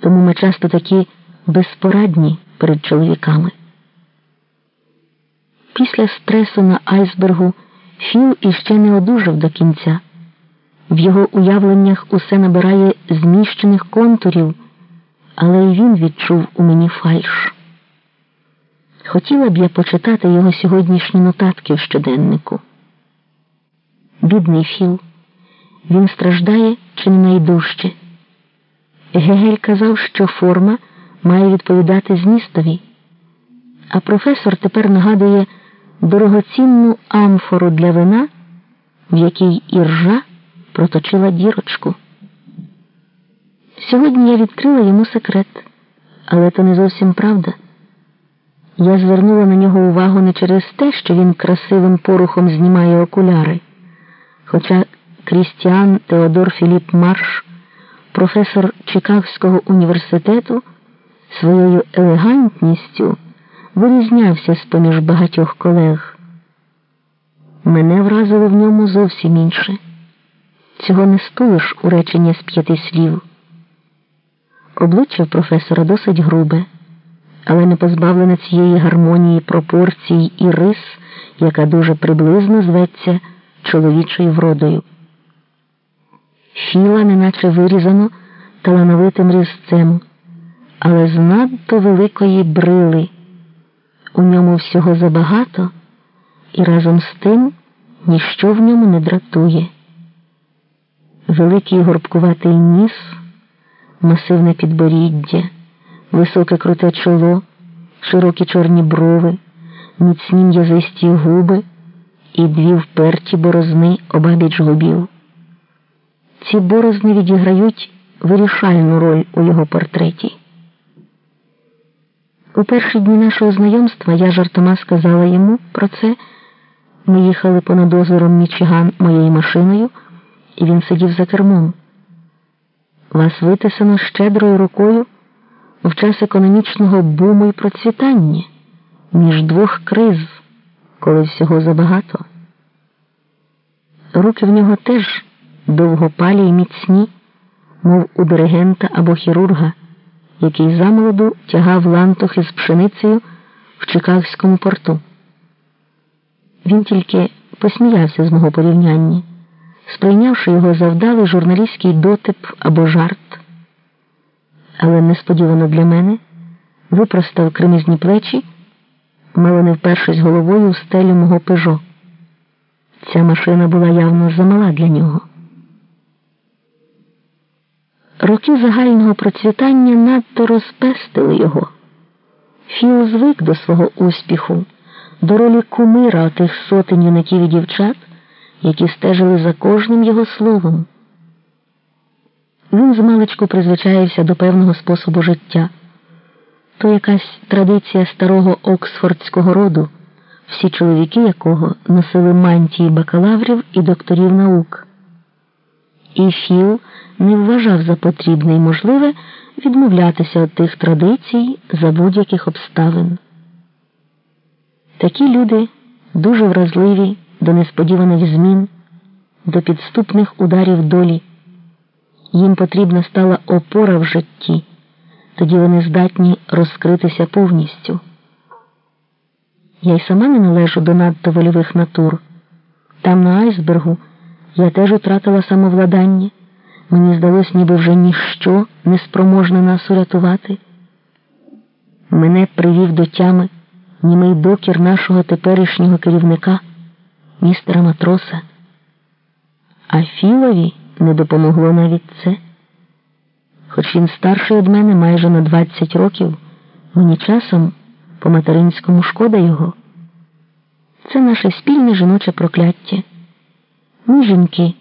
тому ми часто такі безпорадні перед чоловіками. Після стресу на айсбергу Філ іще не одужав до кінця. В його уявленнях усе набирає зміщених контурів, але й він відчув у мені фальш. Хотіла б я почитати його сьогоднішні нотатки в щоденнику. Бідний Філ, він страждає чи не найдужче. Гегель казав, що форма має відповідати змістові, а професор тепер нагадує дорогоцінну амфору для вина, в якій іржа проточила дірочку. Сьогодні я відкрила йому секрет, але то не зовсім правда. Я звернула на нього увагу не через те, що він красивим порухом знімає окуляри. Хоча Крістіан Теодор Філіп Марш, професор Чикагського університету, своєю елегантністю вирізнявся з поміж багатьох колег. Мене вразило в ньому зовсім інше. Цього не стулиш у речення з п'яти слів. Обличчя професора досить грубе, але не позбавлене цієї гармонії пропорцій і рис, яка дуже приблизно зветься чоловічою вродою. Філа неначе вирізано талановитим різцем, але з надто великої брили. У ньому всього забагато, і разом з тим ніщо в ньому не дратує. Великий горбкуватий ніс, масивне підборіддя, високе круте чоло, широкі чорні брови, міцні м'язисті губи і дві вперті борозни обабіч губів. Ці борозни відіграють вирішальну роль у його портреті. У перші дні нашого знайомства я жартома сказала йому про це. Ми їхали понад озером Мічиган моєю машиною, і він сидів за кермом. Вас витисано щедрою рукою в час економічного буму і процвітання між двох криз, коли всього забагато. Руки в нього теж довгопалі й міцні, мов у диригента або хірурга, який замолоду тягав лантухи з пшеницею в Чикагському порту. Він тільки посміявся з мого порівняння, сприйнявши його за вдалий журналістський дотип або жарт. Але несподівано для мене випростав кремізні плечі, мало не впершись головою в стелю мого пежо. Ця машина була явно замала для нього. Роки загального процвітання надто розпестили його. Філ звик до свого успіху, до ролі кумира отих сотень юнаків і дівчат, які стежили за кожним його словом. Він змалечку призвичаєвся до певного способу життя. То якась традиція старого оксфордського роду, всі чоловіки якого носили мантії бакалаврів і докторів наук. І Філ не вважав за потрібне й можливе відмовлятися від тих традицій за будь-яких обставин. Такі люди дуже вразливі до несподіваних змін, до підступних ударів долі. Їм потрібна стала опора в житті, тоді вони здатні розкритися повністю. Я й сама не належу до надто вольових натур. Там на айсбергу я теж втратила самовладання. Мені здалось, ніби вже ніщо не спроможне нас урятувати. Мене привів до тями німий докір нашого теперішнього керівника, містера матроса. А Філові не допомогло навіть це. Хоч він старший від мене майже на 20 років, мені часом по материнському шкода його. Це наше спільне жіноче прокляття. Ми, жінки,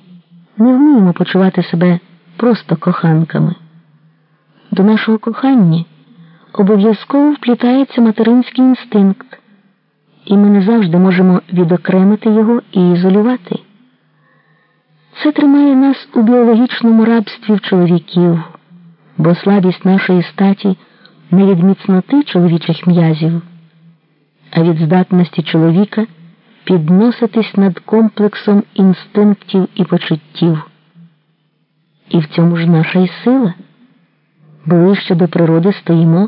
не вміємо почувати себе просто коханками. До нашого кохання обов'язково вплітається материнський інстинкт, і ми не завжди можемо відокремити його і ізолювати. Це тримає нас у біологічному рабстві в чоловіків, бо слабість нашої статі не від міцноти чоловічих м'язів, а від здатності чоловіка підноситись над комплексом інстинктів і почуттів. І в цьому ж наша й сила. ближче до природи стоїмо.